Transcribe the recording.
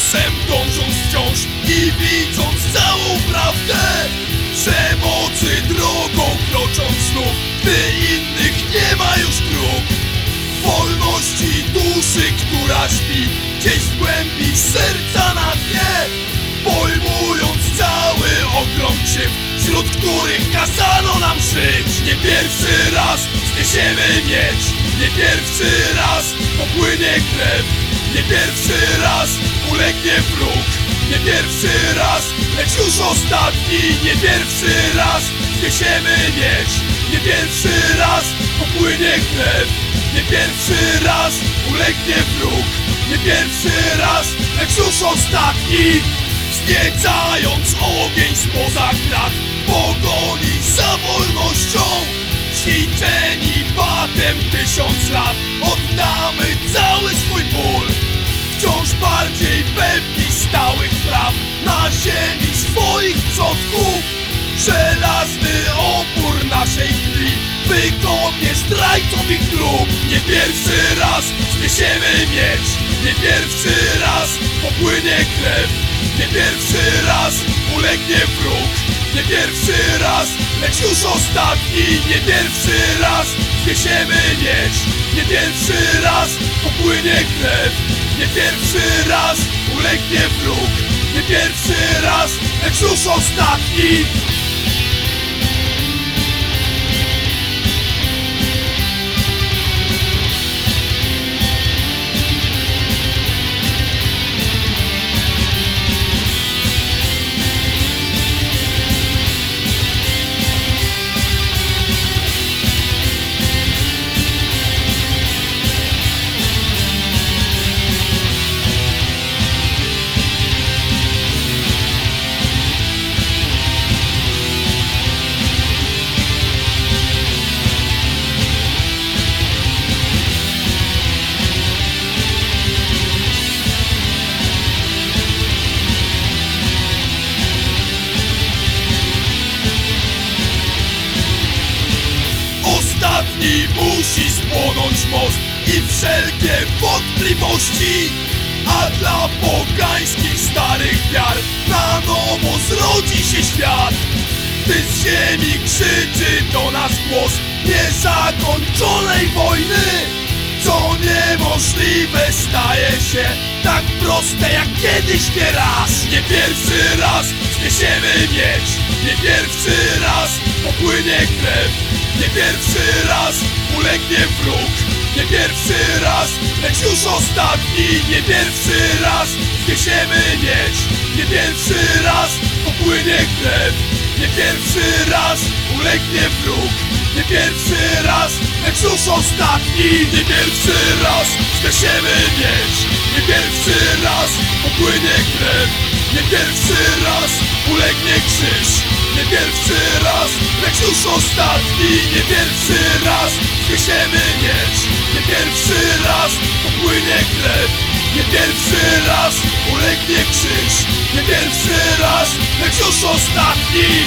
losem dążąc wciąż i widząc całą prawdę. Przemocy drogą krocząc znów, gdy innych nie ma już dróg. Wolności duszy, która śpi gdzieś w głębi serca na dnie. Pojmując cały ogrom krzywd, wśród których kazano nam żyć. Nie pierwszy raz zniesiemy miecz, nie pierwszy raz popłynie krew Nie pierwszy raz ulegnie wróg, nie pierwszy raz, lecz już ostatni. Nie pierwszy raz zniesiemy miecz, nie pierwszy raz popłynie krew. Nie pierwszy raz ulegnie wróg, nie pierwszy raz, lecz już ostatni. Wzniecając ogień spoza krat Pogoni pewni stałych praw Na ziemi swoich przodków. Żelazny opór naszej krwi Wykopie zdrajców ich grób Nie pierwszy raz zniesiemy miecz Nie pierwszy raz popłynie krew. Nie pierwszy raz ulegnie wróg Nie pierwszy raz, lecz już ostatni. Nie pierwszy raz zniesiemy miecz Nie pierwszy raz popłynie krew. Nie pierwszy raz ulegnie wróg. Nie pierwszy raz, lecz już ostatni Ostatni musi spłonąć most i wszelkie wątpliwości A dla pogańskich starych wiar na nowo zrodzi się świat. Gdy z ziemi krzyczy do nas głos niezakończonej wojny Co niemożliwe staje się tak proste jak kiedyś nie raz. Nie pierwszy raz zniesiemy miecz Nie pierwszy raz popłynie krew Nie pierwszy raz ulegnie wróg. Nie pierwszy raz, lecz już ostatni. Nie pierwszy raz zniesiemy miecz. Nie pierwszy raz popłynie krew. Nie pierwszy raz ulegnie wróg. Nie pierwszy raz, lecz już ostatni. Nie pierwszy raz zniesiemy miecz. Nie pierwszy raz popłynie krew. Nie pierwszy raz ulegnie krzyż Nie pierwszy raz, lecz już ostatni Nie pierwszy raz. Zniesiemy miecz Nie pierwszy raz popłynie krew. Nie pierwszy raz ulegnie krzyż Nie pierwszy raz, lecz już ostatni